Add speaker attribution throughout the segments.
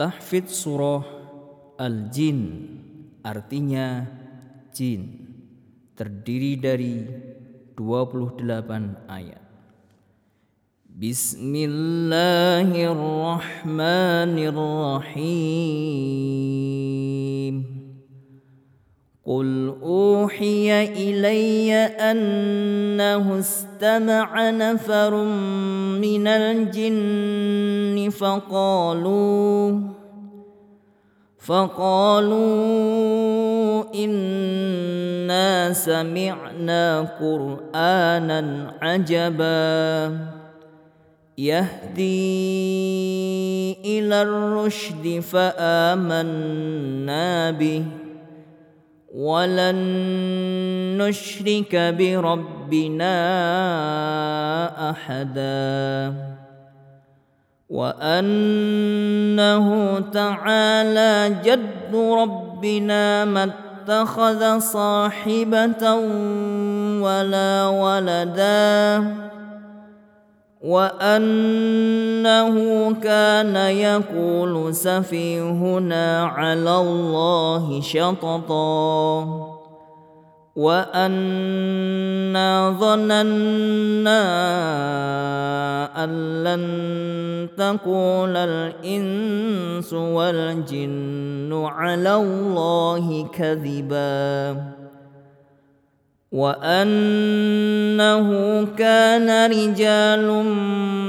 Speaker 1: Tahfidz surah Al-Jin artinya jin terdiri dari 28 ayat. Bismillahirrahmanirrahim. قل أوحي إلي أنه استمع نفر من الجن فقالوا فقالوا انا سمعنا قرانا عجبا يهدي إلى الرشد فامنا به. ولن نشرك بربنا احدا وانه تعالى جد ربنا ما اتخذ صاحبه ولا ولدا وأنه كان يقول سفيهنا على الله شططا. وأنا ظننا أن لن تقول الإنس والجن على الله كذبا. وأنه كان رجال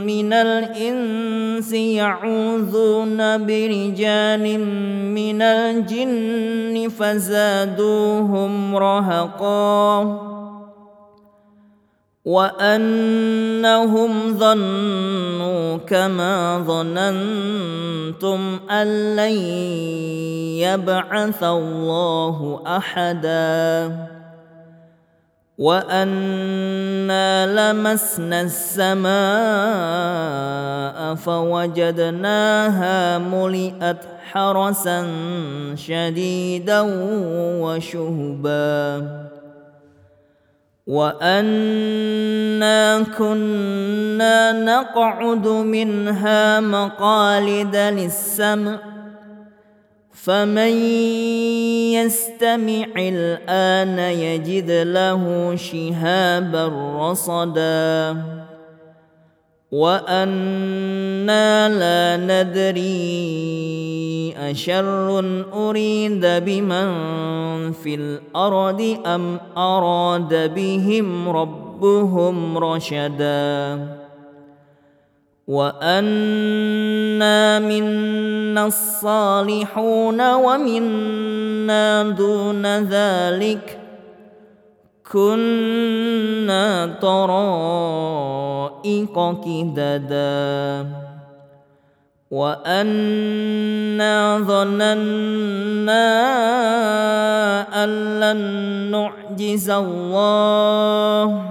Speaker 1: من الإنس يعوذون برجال من الجن فزادوهم رهقا. وأنهم ظنوا كما ظننتم أن لن يبعث الله أحدا. وانا لمسنا السماء فوجدناها ملئت حرسا شديدا وشهبا وانا كنا نقعد منها مقالد للسمع فمن يستمع الان يجد له شهابا رصدا وأنا لا ندري اشر اريد بمن في الأرض ام اراد بهم ربهم رشدا وانا منا الصالحون ومنا دون ذلك كنا طرائق كددا وانا ظننا ان لن نعجز الله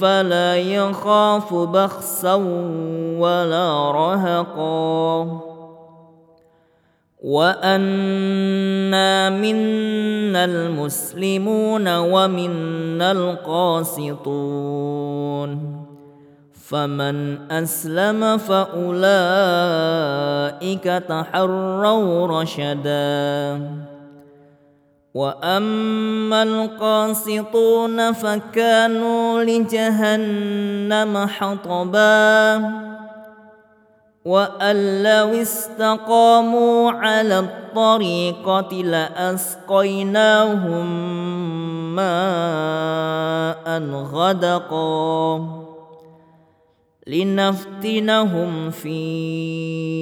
Speaker 1: فلا يخاف بخسا ولا رهقا. وأنا منا المسلمون ومنا القاسطون. فمن أسلم فأولئك تحروا رشدا. واما القاسطون فكانوا لجهنم حطبا وان لو استقاموا على الطريقة لاسقيناهم ماء غدقا لنفتنهم فيه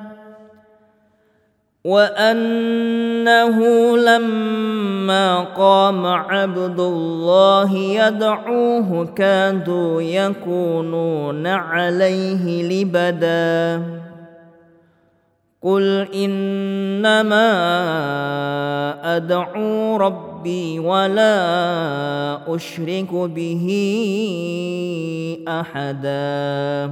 Speaker 1: وأنه لما قام عبد الله يدعوه كادوا يكونون عليه لبدا. قل إنما أدعو ربي ولا أشرك به أحدا.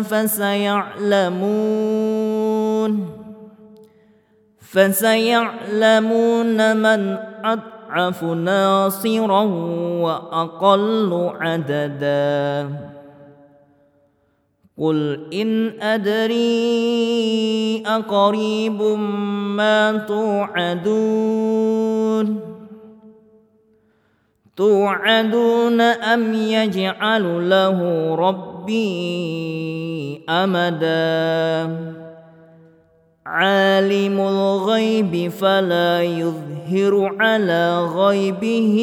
Speaker 1: فسيعلمون. فسيعلمون من أضعف ناصرا وأقل عددا. قل إن أدري أقريب ما توعدون. توعدون أم يجعل له ربي أمدا؟ عالم الغيب فلا يظهر على غيبه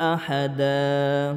Speaker 1: أحدا.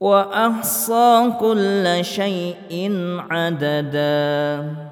Speaker 1: وأحصى كل شيء عددا.